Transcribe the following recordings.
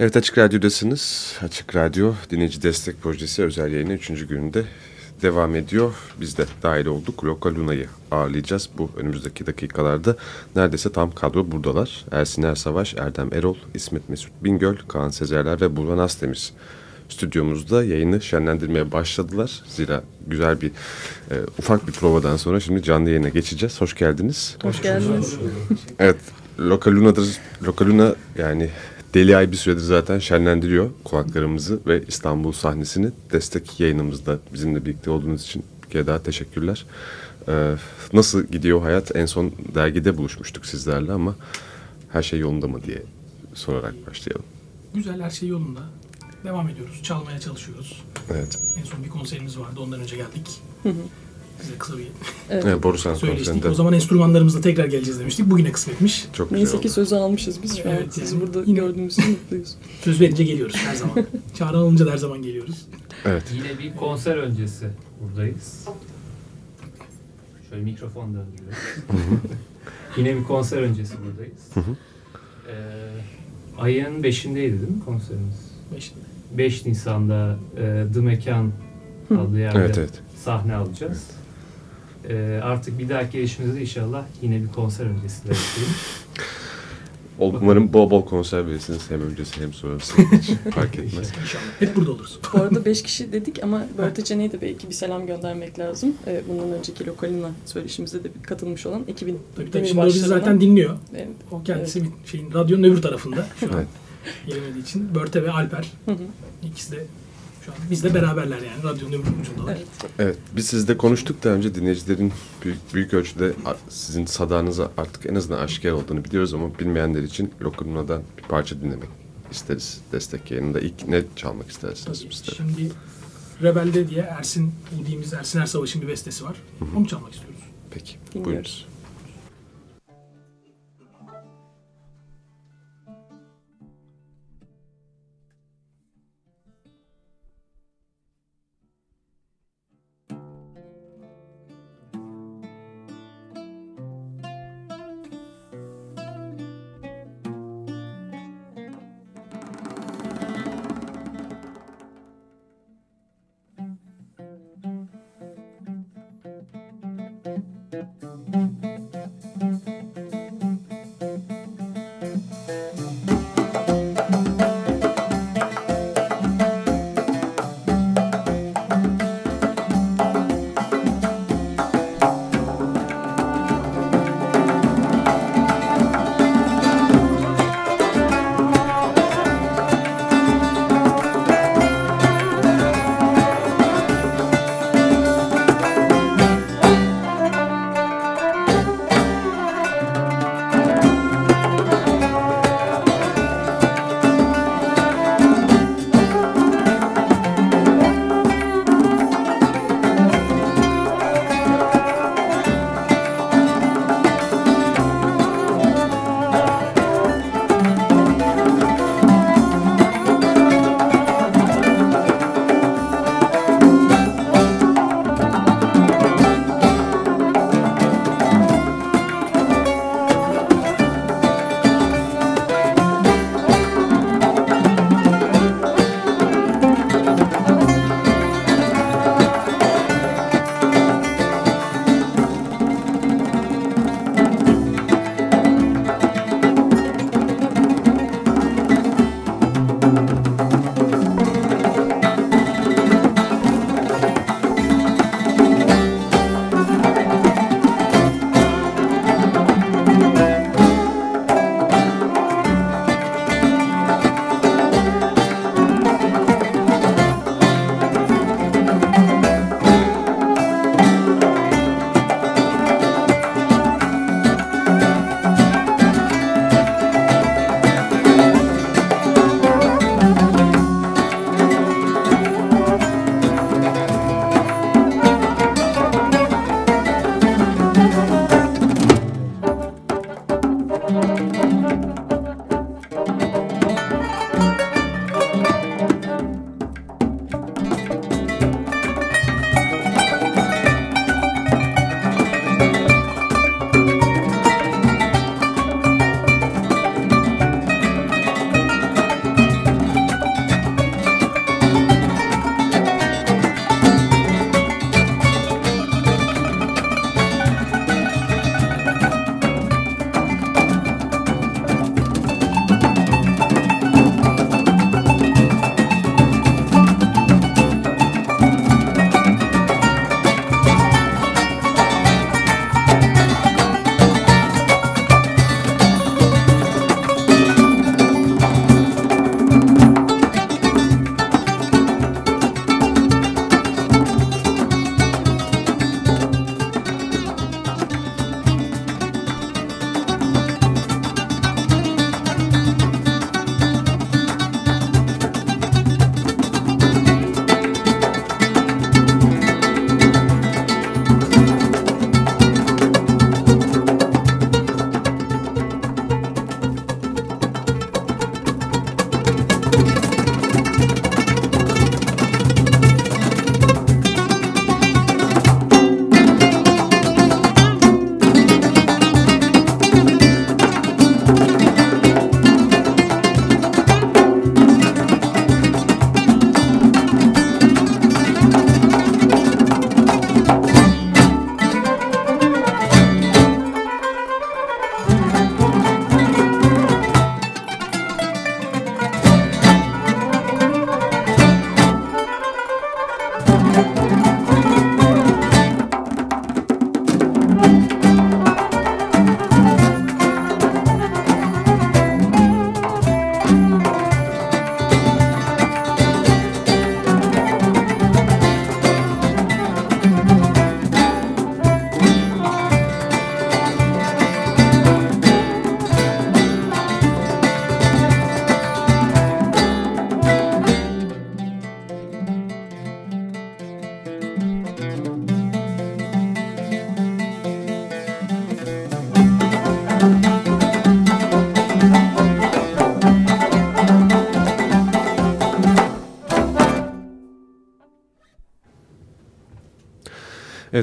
Evet Açık Radyo'dasınız. Açık Radyo Dinleyici Destek Projesi özel yayını 3. gününde devam ediyor. Biz de dahil olduk. Loka Luna'yı ağırlayacağız. Bu önümüzdeki dakikalarda neredeyse tam kadro buradalar. Ersin Ersavaş, Erdem Erol, İsmet Mesut Bingöl, Kaan Sezerler ve Burhan Astemiz stüdyomuzda yayını şenlendirmeye başladılar. Zira güzel bir e, ufak bir provadan sonra şimdi canlı yayına geçeceğiz. Hoş geldiniz. Hoş geldiniz. Evet, Loka Luna'dır. Loka Luna yani Deli Ay bir süredir zaten şenlendiriyor kulaklarımızı ve İstanbul sahnesini destek yayınımızda bizimle birlikte olduğunuz için bir kere daha teşekkürler. Ee, nasıl gidiyor hayat? En son dergide buluşmuştuk sizlerle ama her şey yolunda mı diye sorarak başlayalım. Güzel her şey yolunda. Devam ediyoruz. Çalmaya çalışıyoruz. Evet. En son bir konserimiz vardı. Ondan önce geldik. Size kısa bir Evet. evet Borusan söyleştik. konserinde O zaman enstrümanlarımızla tekrar geleceğiz demiştik. Bugüne kısmetmiş. çok güzel Neyse oldu. ki sözü almışız biz şu an. Evet, Sizi yani burada yine- gördüğümüz için mutluyuz. Söz verince geliyoruz her zaman. Çağrı alınca da her zaman geliyoruz. Evet. Yine bir konser öncesi buradayız. Şöyle mikrofon döndürüyoruz. Yine bir konser öncesi buradayız. Ee, ayın 5'indeydi değil mi konserimiz? Beşinde. 5 Nisan'da e, The Mekan adlı yerde Evet evet. sahne alacağız. Ee, artık bir dahaki gelişimizde inşallah yine bir konser öncesi de yapayım. Umarım bol bol konser verirsiniz hem öncesi hem sonrası hiç fark etmez. İnşallah. Hep burada oluruz. Bu arada beş kişi dedik ama Börteçene'ye de belki bir selam göndermek lazım. Ee, bundan önceki lokalina söyleşimizde de katılmış olan ekibin Tabii tabii. Şimdi o bizi zaten dinliyor. Evet. O kendisi bir şeyin radyonun öbür tarafında şu an. Evet. Gelemediği için. Börte ve Alper. Hı hı. İkisi de şu an bizle beraberler yani. Radyonun öbür ucundalar. Evet. Evet, biz sizle konuştuk da önce dinleyicilerin büyük, büyük ölçüde sizin sadağınıza artık en azından aşikar olduğunu biliyoruz ama bilmeyenler için Lokuna'dan bir parça dinlemek isteriz destek yayınında. İlk ne çalmak istersiniz Tabii. bizlere? Şimdi Rebelde diye Ersin Udi'miz Ersin Ersavaş'ın bir bestesi var. Onu çalmak istiyoruz. Peki, Dinliyoruz. buyurunuz.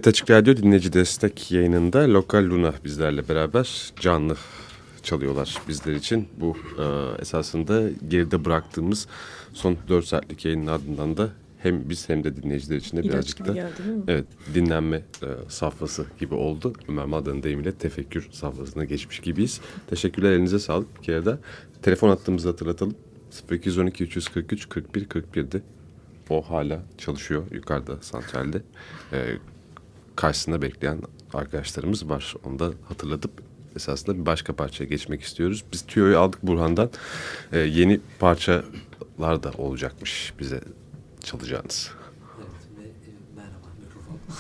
Evet Açık Radyo dinleyici destek yayınında Lokal Luna bizlerle beraber canlı çalıyorlar bizler için. Bu e, esasında geride bıraktığımız son 4 saatlik yayının ardından da hem biz hem de dinleyiciler için de İlaç birazcık gibi da geldi değil mi? evet dinlenme e, safhası gibi oldu. Ömer Madran'ın deyimiyle tefekkür safhasına geçmiş gibiyiz. Teşekkürler elinize sağlık bir kere de. Telefon attığımızı hatırlatalım. 0212 343 41 41'di. O hala çalışıyor yukarıda santralde. E, karşısında bekleyen arkadaşlarımız var. Onu da hatırlatıp esasında bir başka parçaya geçmek istiyoruz. Biz tüyoyu aldık Burhan'dan. Ee, yeni parçalar da olacakmış bize çalacağınız.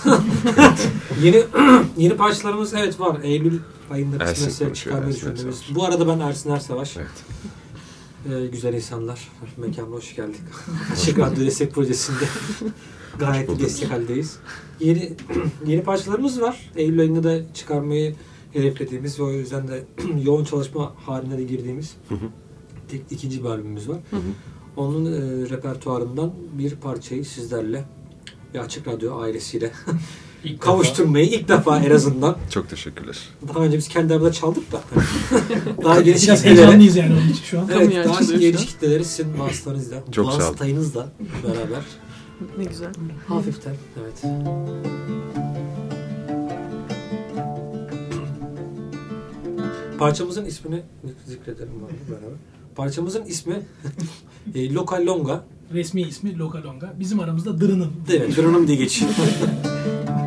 Evet, ve, e, yeni yeni parçalarımız evet var. Eylül ayında kısmetse çıkarmayı düşündüğümüz. Bu arada ben Ersin Ersavaş. Evet. Ee, güzel insanlar. Mekanına hoş geldik. Açık Radyo Destek Projesi'nde gayet bulduk. destek haldeyiz. Yeni yeni parçalarımız var. Eylül ayında da çıkarmayı hedeflediğimiz ve o yüzden de yoğun çalışma haline de girdiğimiz tek, ikinci bir albümümüz var. Onun e, repertuarından bir parçayı sizlerle ve Açık Radyo ailesiyle İlk kavuşturmayı ilk defa en azından. Çok teşekkürler. Daha önce biz kendi aramızda çaldık da. daha geniş kitlelere. heyecanlıyız yani onun için şu an. Evet, daha geniş kitleleri sizin vasıtanızla, Çok vasıtayınızla beraber Ne güzel. hafiften, evet. Parçamızın ismini zikredelim beraber. Parçamızın ismi e, Lokal Longa. Resmi ismi Lokalonga. Bizim aramızda Dırınım. Evet, Dronum diye geçiyor.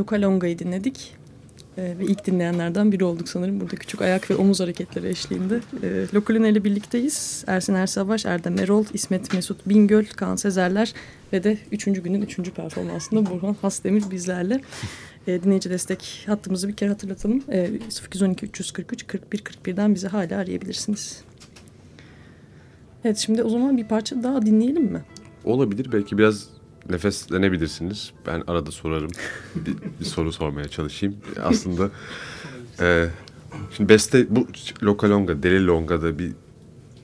Lokalonga'yı dinledik. Ee, ve ilk dinleyenlerden biri olduk sanırım. Burada küçük ayak ve omuz hareketleri eşliğinde. Ee, Lokalina ile birlikteyiz. Ersin Ersavaş, Erdem Erol, İsmet Mesut Bingöl, Kaan Sezerler ve de üçüncü günün üçüncü performansında Burhan Hasdemir bizlerle. Ee, dinleyici destek hattımızı bir kere hatırlatalım. Ee, 0212 343 41 41'den bizi hala arayabilirsiniz. Evet şimdi o zaman bir parça daha dinleyelim mi? Olabilir. Belki biraz nefeslenebilirsiniz. Ben arada sorarım. bir, bir soru sormaya çalışayım. Aslında e, şimdi beste bu Lokalonga, Deli Longa'da bir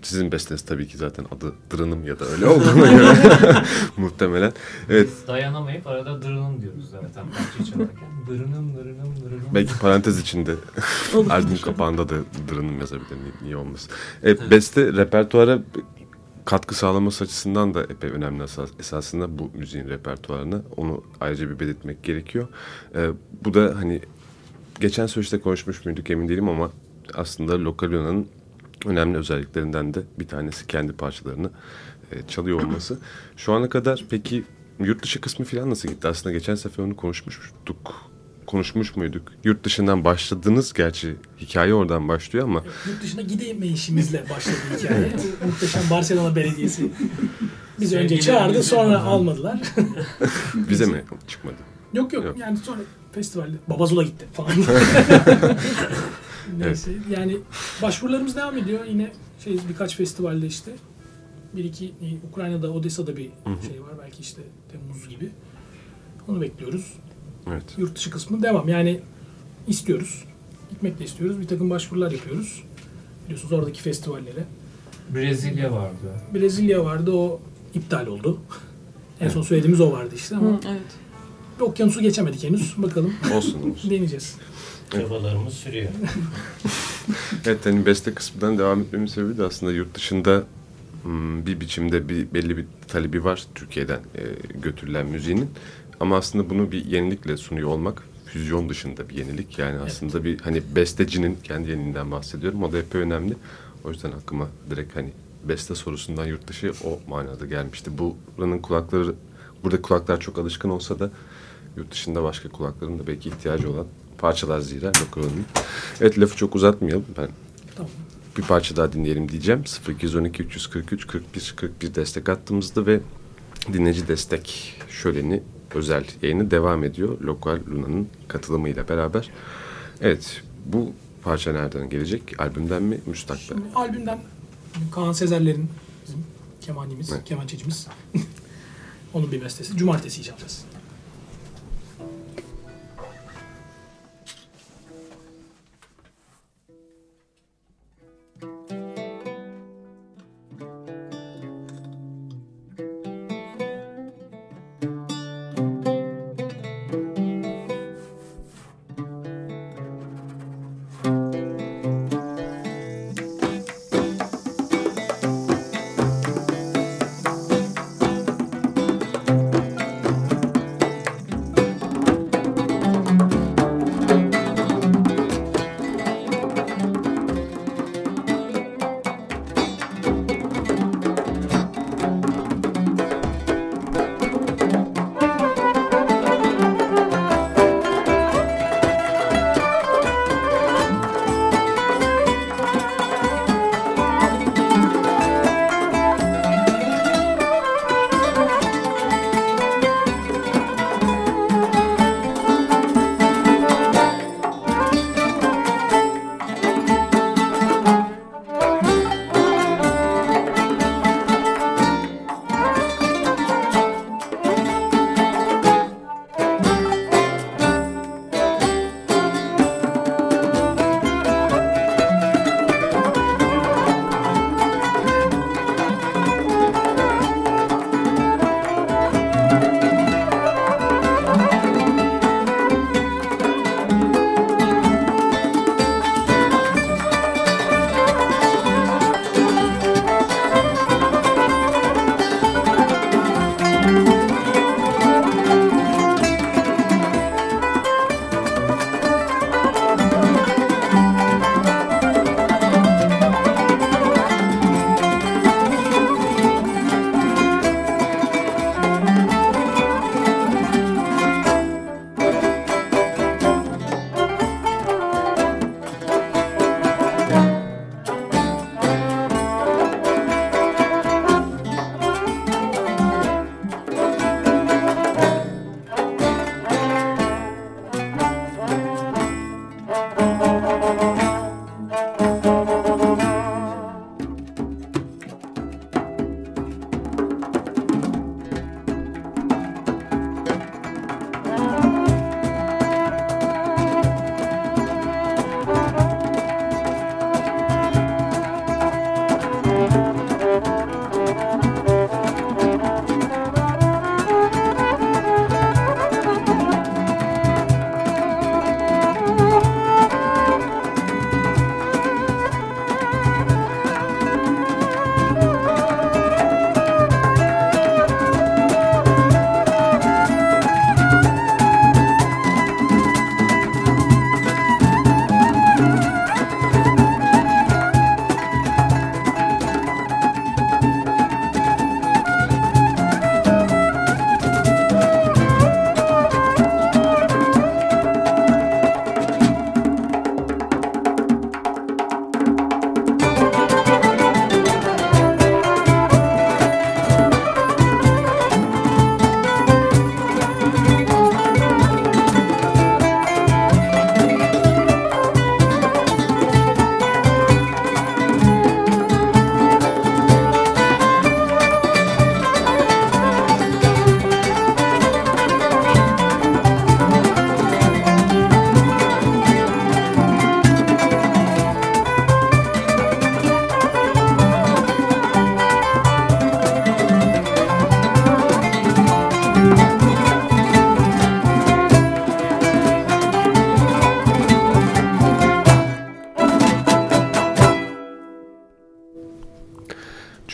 sizin besteniz tabii ki zaten adı Dırınım ya da öyle olduğuna göre muhtemelen. Evet Biz dayanamayıp arada dırınım diyoruz zaten parça çalarken. Dırınım dırınım dırınım. belki parantez içinde albüm kapağında da Dırınım yazabilir. Niye, olmasın. Evet, beste repertuara katkı sağlaması açısından da epey önemli esas, esasında bu müziğin repertuarına. Onu ayrıca bir belirtmek gerekiyor. Ee, bu da hani geçen süreçte konuşmuş muyduk emin değilim ama aslında Lokal Yunan'ın önemli özelliklerinden de bir tanesi kendi parçalarını e, çalıyor olması. Şu ana kadar peki yurt dışı kısmı falan nasıl gitti? Aslında geçen sefer onu konuşmuştuk. Konuşmuş muyduk? Yurt dışından başladınız gerçi hikaye oradan başlıyor ama Yurt dışına gideme işimizle başladı hikaye. Muhteşem Barcelona Belediyesi bizi önce çağırdı sonra almadılar. bize mi çıkmadı? yok yok Yok. yani sonra festivalde Babazula gitti falan. Neyse yani başvurularımız devam ediyor. Yine şey birkaç festivalde işte. Bir iki e, Ukrayna'da Odessa'da bir şey var belki işte Temmuz gibi. Onu bekliyoruz. Evet. Yurt dışı kısmı devam. Yani istiyoruz. Gitmek de istiyoruz. Bir takım başvurular yapıyoruz. Biliyorsunuz oradaki festivallere. Brezilya vardı. Brezilya vardı o iptal oldu. En son söylediğimiz o vardı işte ama Hı, evet. bir okyanusu geçemedik henüz. Bakalım Olsun olsun. deneyeceğiz. Çabalarımız sürüyor. Evet hani beste kısmından devam etmemin sebebi de aslında yurt dışında hmm, bir biçimde bir belli bir talebi var Türkiye'den e, götürülen müziğinin. Ama aslında bunu bir yenilikle sunuyor olmak füzyon dışında bir yenilik. Yani aslında bir hani bestecinin kendi yeniliğinden bahsediyorum. O da epey önemli. O yüzden aklıma direkt hani beste sorusundan yurt dışı o manada gelmişti. Buranın kulakları, burada kulaklar çok alışkın olsa da yurt dışında başka kulakların da belki ihtiyacı olan parçalar zira Lokal'ın. Evet lafı çok uzatmayalım. Ben Tamam. bir parça daha dinleyelim diyeceğim. 0212 343 41 41 destek attığımızda ve dinleyici destek şöleni özel yayını devam ediyor. Lokal Luna'nın katılımıyla beraber. Evet bu parça nereden gelecek? Albümden mi? Müstakbel. Şimdi albümden Kaan Sezerler'in bizim kemanimiz, Evet. kemançecimiz. Onun bir bestesi. Cumartesi çalacağız.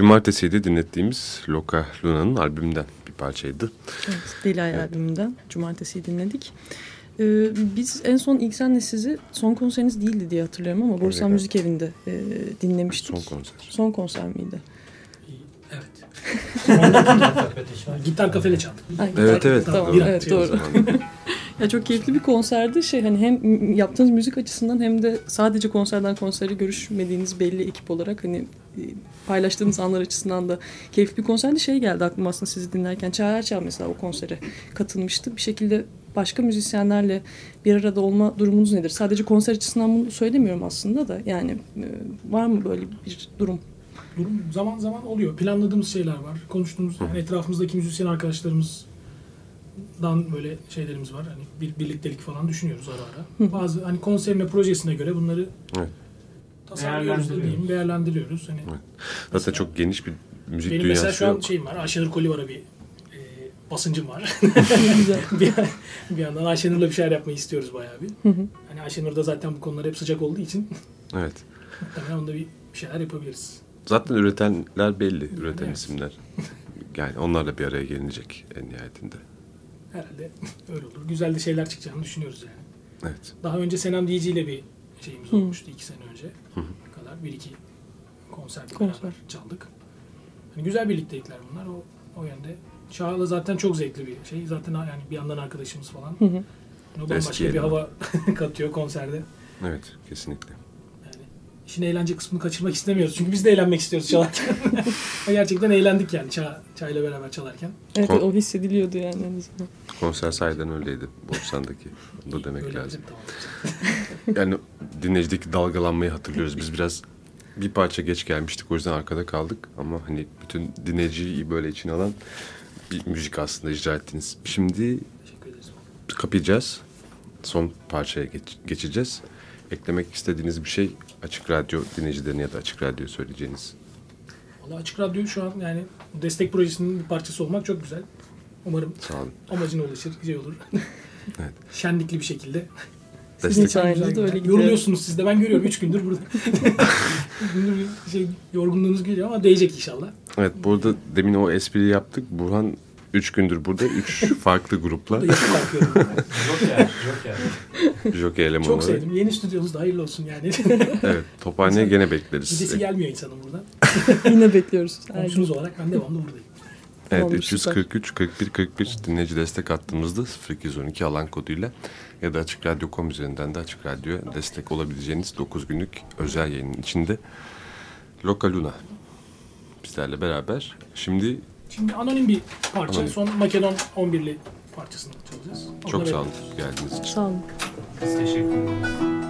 Cumartesiydi dinlettiğimiz Loka Luna'nın albümünden bir parçaydı. Evet, Deli Ay albümünden Cumartesi'yi dinledik. Ee, biz en son ilk senle sizi son konseriniz değildi diye hatırlıyorum ama Borsan Evet. Müzik Evi'nde e, dinlemiştik. Son konser. Son konser miydi? Evet. Gitar kafede çaldık. Ha, Evet, evet. Tamam, Bir evet doğru. Ya çok keyifli bir konserdi. Şey hani hem yaptığınız müzik açısından hem de sadece konserden konsere görüşmediğiniz belli ekip olarak hani paylaştığınız anlar açısından da keyifli bir konserdi. Şey geldi aklıma aslında sizi dinlerken. Çağrı Erçel mesela o konsere katılmıştı. Bir şekilde başka müzisyenlerle bir arada olma durumunuz nedir? Sadece konser açısından bunu söylemiyorum aslında da. Yani e, var mı böyle bir durum? Durum zaman zaman oluyor. Planladığımız şeyler var. Konuştuğumuz yani etrafımızdaki müzisyen arkadaşlarımızdan böyle şeylerimiz var. Hani bir birliktelik falan düşünüyoruz ara ara. Bazı hani konserine projesine göre bunları Evet. Tasarlıyoruz da diyeyim, Değerlendiriyoruz. Hani Zaten çok geniş bir müzik benim dünyası mesela şu an yok. şeyim var. Ayşenur Kolivar'a bir e, basıncım var. Bir, bir yandan Ayşenur'la bir şeyler yapmayı istiyoruz bayağı bir. Hı hı. Hani Ayşenur da zaten bu konular hep sıcak olduğu için Evet. muhtemelen onda bir bir şeyler yapabiliriz. Zaten üretenler belli. Üreten Evet. isimler. Yani onlarla bir araya gelinecek en nihayetinde. Herhalde öyle olur. Güzel de şeyler çıkacağını düşünüyoruz yani. Evet. Daha önce Senem Diyici ile bir şeyimiz Hı. olmuştu iki sene önce kadar. Bir iki konser beraber çaldık. Hani güzel birliktelikler bunlar. O, o yönde. Çağla zaten çok zevkli bir şey. Zaten yani bir yandan arkadaşımız falan. Hı hı. Bambaşka bir hava katıyor konserde. Evet. Kesinlikle. Yani işin eğlence kısmını kaçırmak istemiyoruz. Çünkü biz de eğlenmek istiyoruz çalarken. Gerçekten eğlendik yani Çağ, Çağ'yla beraber çalarken. Evet Kon- o hissediliyordu yani en azından. Konser sahiden öyleydi. Borsan'daki. Onu da demek Öyle lazım. bizim tamam. Yani dinleyicideki dalgalanmayı hatırlıyoruz. Biz biraz bir parça geç gelmiştik. O yüzden arkada kaldık. Ama hani bütün dinleyiciyi böyle içine alan bir müzik aslında icra ettiniz. Şimdi kapayacağız. Son parçaya geç- geçeceğiz. Eklemek istediğiniz bir şey Açık Radyo dinleyicilerine ya da Açık Radyo söyleyeceğiniz. Valla Açık Radyo şu an yani destek projesinin bir parçası olmak çok güzel. Umarım Sağ olun. amacına ulaşır, güzel olur. Evet. Şenlikli bir şekilde. Sizin Destek, sayenizde Güzel, de öyle gidiyor. Yoruluyorsunuz siz de ben görüyorum 3 gündür burada. Gündür şey yorgunluğunuz geliyor ama değecek inşallah. evet burada demin o espriyi yaptık. Burhan 3 gündür burada. 3 farklı grupla. Joker, Joker. jockey eleman Çok sevdim. Yeni stüdyonuz da hayırlı olsun yani. Evet, Tophane'ye gene bekleriz. Gidesi gelmiyor insanın buradan. Yine bekliyoruz. Komşunuz olarak ben devamlı buradayım. Evet Tamamdır, 343 41 41 dinleyici destek hattımızda 0212 alan koduyla ya da Açık Radyo.com üzerinden de Açık Radyo'ya destek olabileceğiniz 9 günlük özel yayının içinde Loka Luna bizlerle beraber. Şimdi Şimdi anonim bir parça. Anonim. Son Makedon 11'li parçasını çalacağız. çok sağ olun geldiğiniz için. Sağ olun. Biz teşekkür ederiz.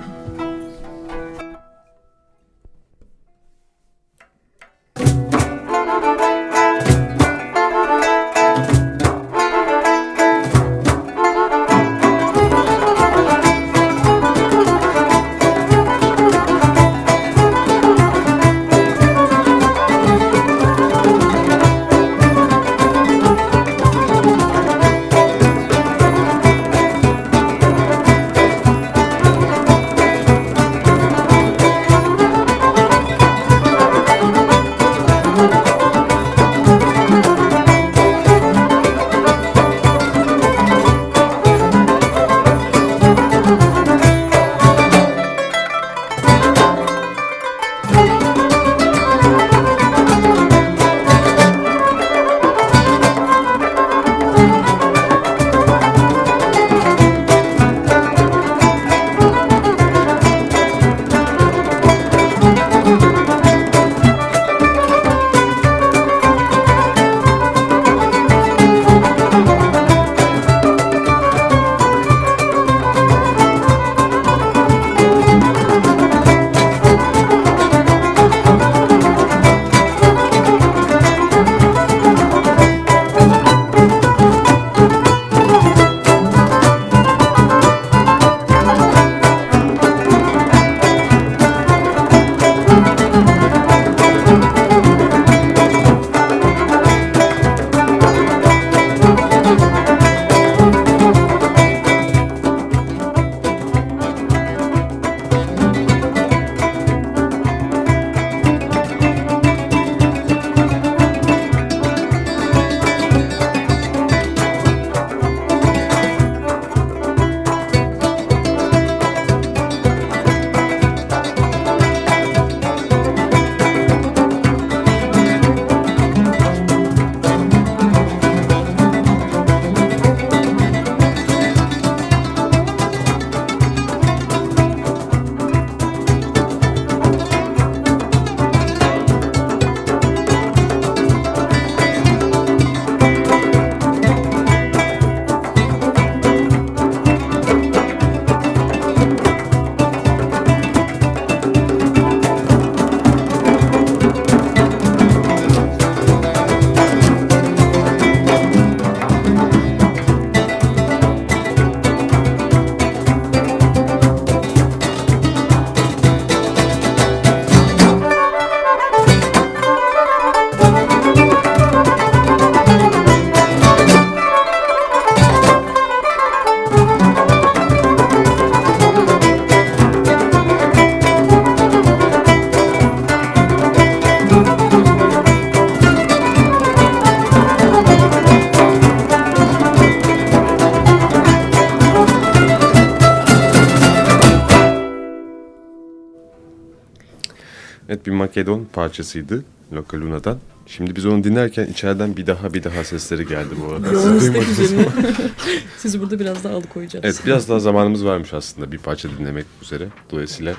Makedon parçasıydı Loca Luna'dan. Şimdi biz onu dinlerken içeriden bir daha bir daha sesleri geldi bu arada. Siz duymadınız mı? sizi burada biraz daha alıkoyacağız. Evet biraz daha zamanımız varmış aslında bir parça dinlemek üzere. Dolayısıyla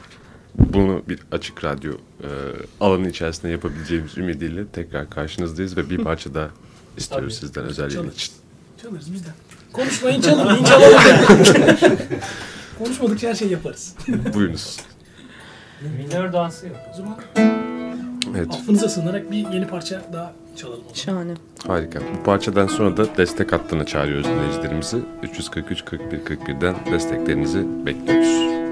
bunu bir açık radyo e, alanı içerisinde yapabileceğimiz ümidiyle tekrar karşınızdayız ve bir parça daha istiyoruz Tabii. sizden özel yayın Çalarız. için. Çalarız bizden. Konuşmayın çalın. çalalım yani. Konuşmadıkça her şeyi yaparız. Buyurunuz. Minör dansı yap. O zaman Evet affınıza sığınarak bir yeni parça daha çalalım. o zaman. Şahane. harika. Bu parçadan sonra da destek hattına çağırıyoruz dinleyicilerimizi. 343 41 41'den desteklerinizi bekliyoruz.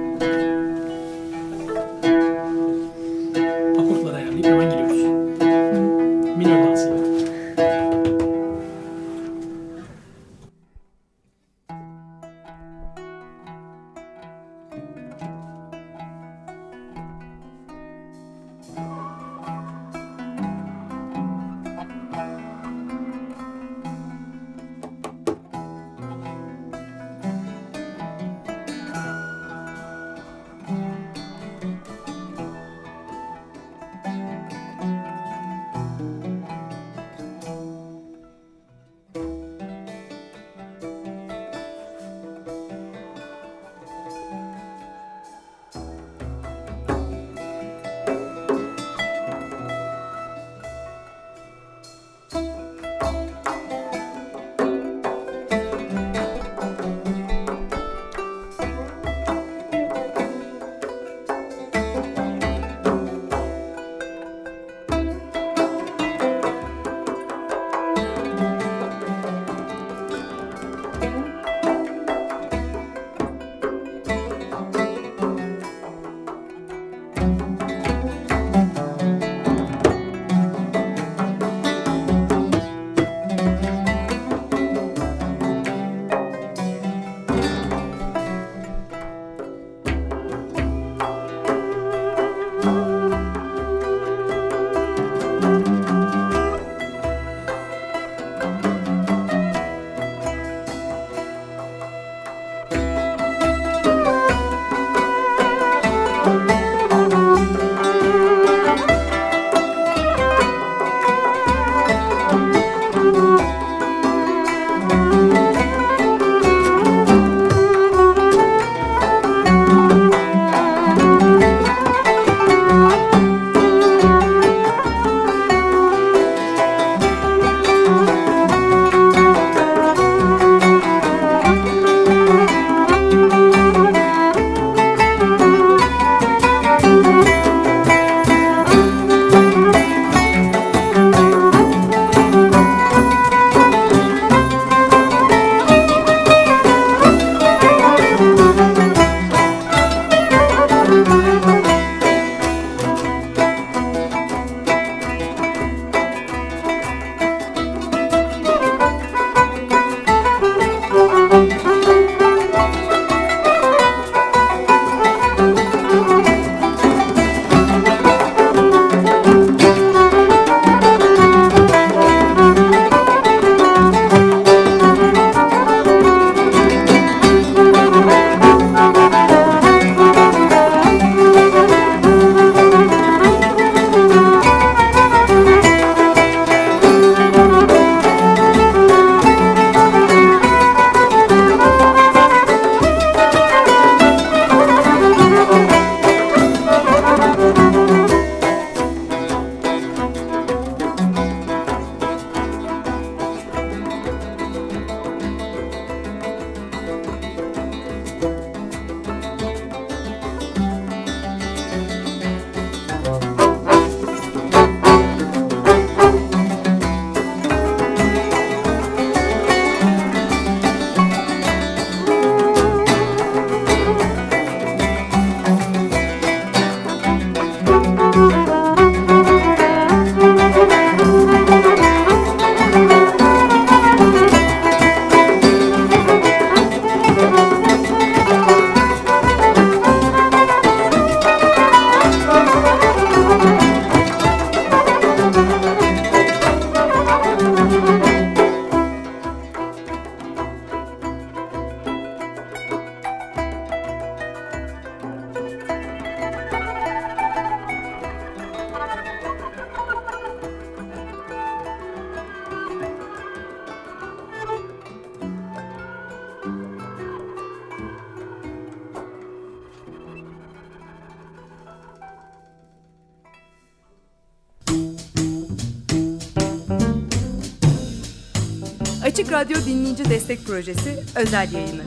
Destek Projesi özel yayını.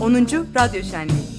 10. Radyo Şenliği